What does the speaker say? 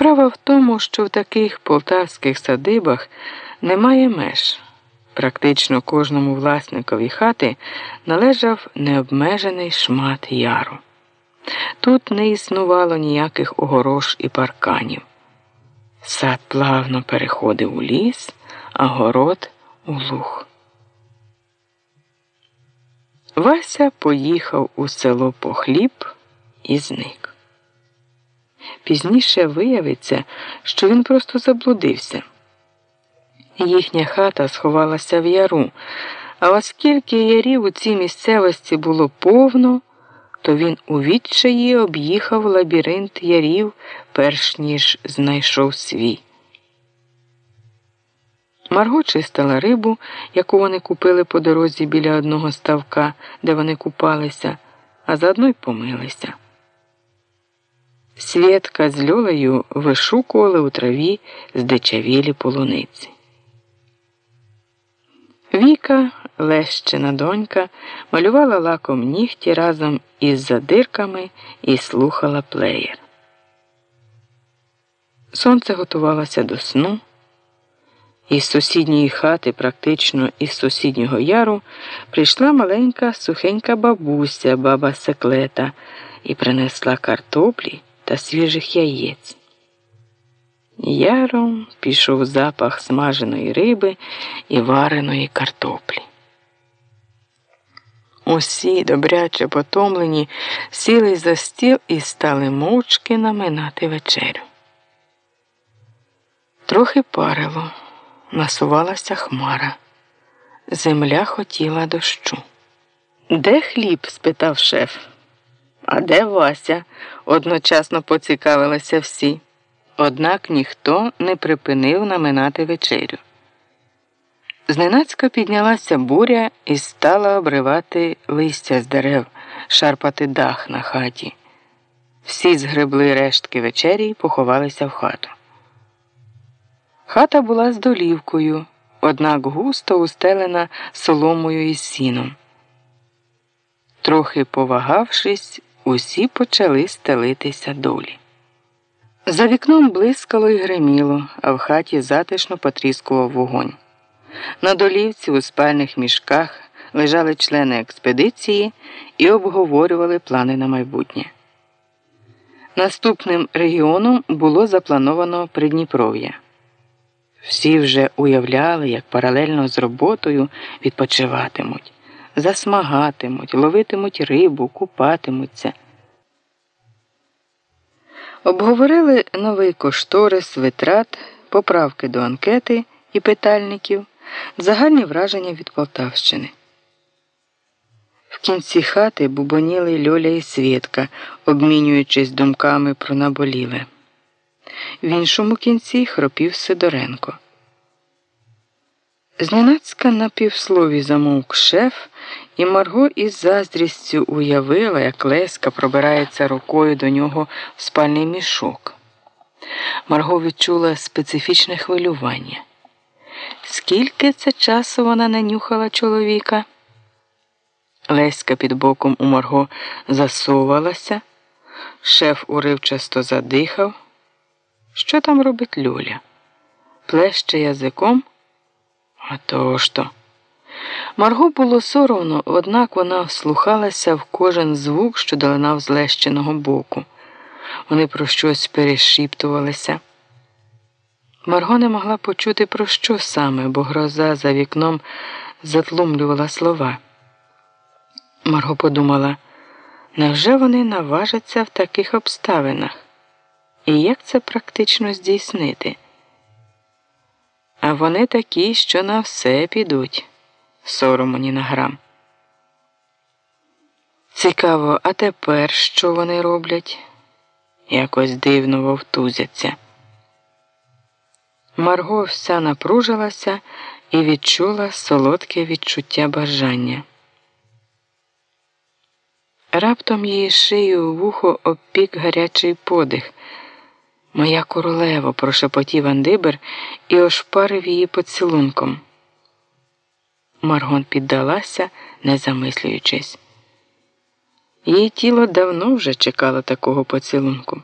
Справа в тому, що в таких полтавських садибах немає меж. Практично кожному власникові хати належав необмежений шмат яру. Тут не існувало ніяких огорож і парканів. Сад плавно переходив у ліс, а город у луг. Вася поїхав у село по хліб і зник. Пізніше виявиться, що він просто заблудився. Їхня хата сховалася в яру, а оскільки ярів у цій місцевості було повно, то він у відчаї об'їхав лабіринт ярів, перш ніж знайшов свій. Марго чистила рибу, яку вони купили по дорозі біля одного ставка, де вони купалися, а заодно й помилися. Свєтка з льолею вишукували у траві здичавілі полуниці. Віка, лещина донька, малювала лаком нігті разом із задирками і слухала плеєр. Сонце готувалося до сну. Із сусідньої хати, практично із сусіднього яру, прийшла маленька сухенька бабуся, баба секлета, і принесла картоплі та свіжих яєць. Яром пішов запах смаженої риби і вареної картоплі. Усі добряче потомлені сіли за стіл і стали мовчки наминати вечерю. Трохи парило, насувалася хмара. Земля хотіла дощу. Де хліб? спитав шеф. А де Вася? одночасно поцікавилися всі. Однак ніхто не припинив наминати вечерю. Зненацька піднялася буря і стала обривати листя з дерев, шарпати дах на хаті. Всі згребли рештки вечері і поховалися в хату. Хата була з долівкою, однак густо устелена соломою із сіном. Трохи повагавшись, усі почали стелитися долі. За вікном блискало і гриміло, а в хаті затишно потріскував вогонь. На долівці у спальних мішках лежали члени експедиції і обговорювали плани на майбутнє. Наступним регіоном було заплановано Придніпров'я. Всі вже уявляли, як паралельно з роботою відпочиватимуть, засмагатимуть, ловитимуть рибу, купатимуться. Обговорили новий кошторис витрат, поправки до анкети і питальників, загальні враження від Полтавщини. В кінці хати бубоніли Льоля і Свєтка, обмінюючись думками про наболіле. В іншому кінці хропів Сидоренко. Зненацька на півслові замовк шеф, і Марго із заздрістю уявила, як Леська пробирається рукою до нього в спальний мішок. Марго відчула специфічне хвилювання. Скільки це часу вона не нюхала чоловіка? Леська під боком у Марго засовувалася, шеф уривчасто задихав. Що там робить Люля? Плеще язиком? А то ж то. Марго було соромно, однак вона вслухалася в кожен звук, що долинав з лещеного боку. Вони про щось перешіптувалися. Марго не могла почути про що саме, бо гроза за вікном затлумлювала слова. Марго подумала, невже вони наважаться в таких обставинах? І як це практично здійснити? А вони такі, що на все підуть, сорому ні на грам. Цікаво, а тепер що вони роблять? Якось дивно вовтузяться. Марго вся напружилася і відчула солодке відчуття бажання. Раптом її шию в вухо обпік гарячий подих. Моя королево, прошепотів Андибер і ошпарив її поцілунком. Маргон піддалася, не замислюючись. Її тіло давно вже чекало такого поцілунку.